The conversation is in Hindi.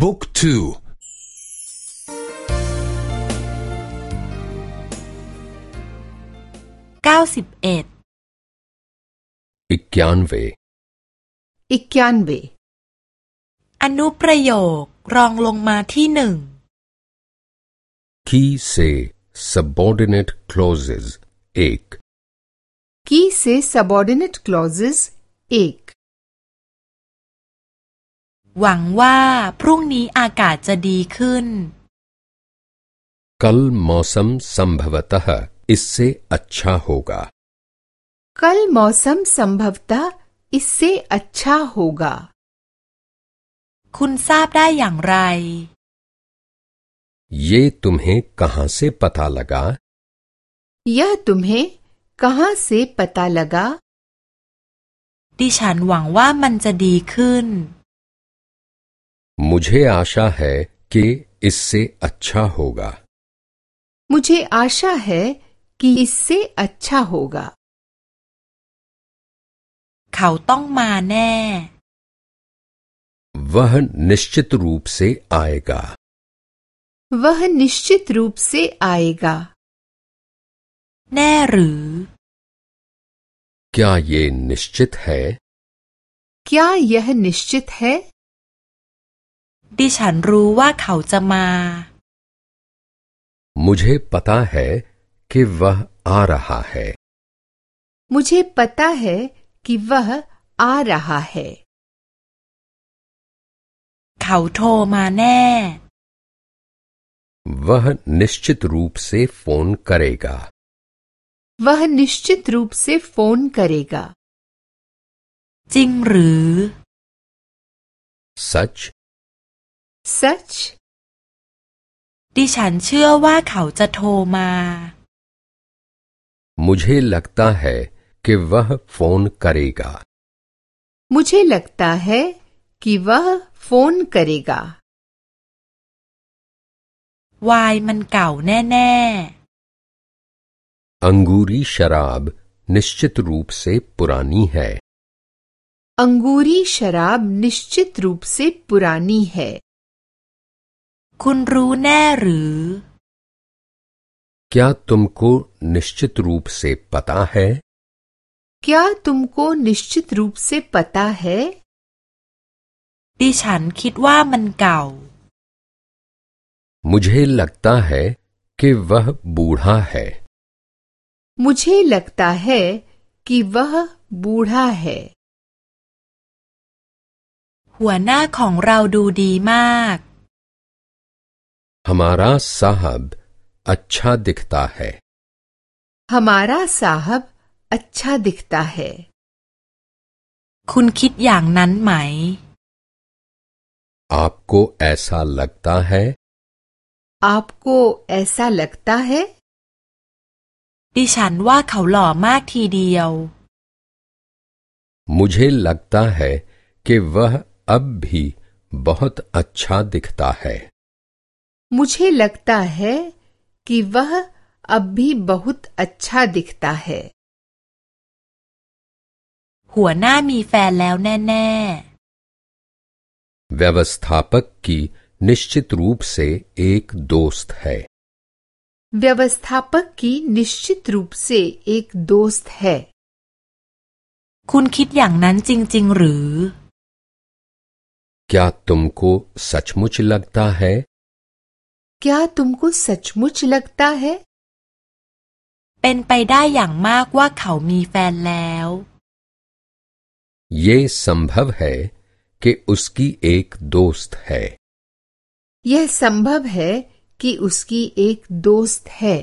บุ๊กทูเก้าสิบเอ็ดอิกยานเวอิกยานเวอนุประโยครองลงมาที่หนึ่ง Ki se subordinate clauses ek Ki se subordinate clauses ek หวังว่าพรุ่งนี้อากาศจะดีขึ้น कल मौसम संभवतः इससे अच्छा होगा कल मौसम संभवतः इससे अच्छा होगा คุณทราบได้อย่างไร ये तुम्हें कहां से पता लगा यह तुम्हें कहां से पता लगा ดิฉันหวังว่ามันจะดีขึ้น मुझे आशा है कि इससे अच्छा होगा मुझे आशा है कि इससे अच्छा होगा เขาต้องมาแน่ वह निश्चित रूप से आएगा वह निश्चित रूप से आएगा แน่หรือ क्या ये निश्चित है क्या यह निश्चित है ดิฉันรู้ว่าเขาจะมา मुझे पता है कि वह आ रहा है मुझे पता है कि वह आ रहा है เขาโทรมาแน่ वह निश्चित रूप से फोन करेगा वह निश्चित रूप से फोन करेगा จริงหรือ सच सच ดิฉันเชื่อว่าเขาจะโทรมา मुझे लगता है कि वह फोन करेगा मुझे लगता है कि वह फोन करेगा วายมันเก่าแน่ अंगूरी शराब निश्चित रूप से पुरानी है अंगूरी शराब निश्चित रूप से पुरानी है ๆ คุณรู้แน่หรือ क्या तुमको निश्चित रूप से पता है क्या तुमको निश्चित रूप से पता है ดิฉันคิดว่ามันเก่า मुझे लगता है कि वह बूढ़ा है मुझे लगता है कि वह बूढ़ा है หัวหน้าของเราดูดีมาก हमारा साहब अच्छा दिखता है हमारा साहब अच्छा दिखता है คุณคิดอย่างนั้นไหม आपको ऐसा लगता है आपको ऐसा लगता है ดิฉันว่าเขาหล่อมากทีเดียว मुझे लगता है कि वह अब भी बहुत अच्छा दिखता है मुझे लगता है कि वह अब भी बहुत अच्छा दिखता है หัวหน้ามีแฟนแล้วแน่ व्यवस्थापक की निश्चित रूप से एक दोस्त है व्यवस्थापक की निश्चित रूप से एक दोस्त है ๆ คุณคิดอย่างนั้นจริง ๆ หรือ क्या तुमको सचमुच लगता है क्या तुमको सचमुच लगता है เป็นไปได้อย่างมากว่าเขามีแฟนแล้ว ये संभव है कि उसकी एक दोस्त है यह संभव है कि उसकी एक दोस्त है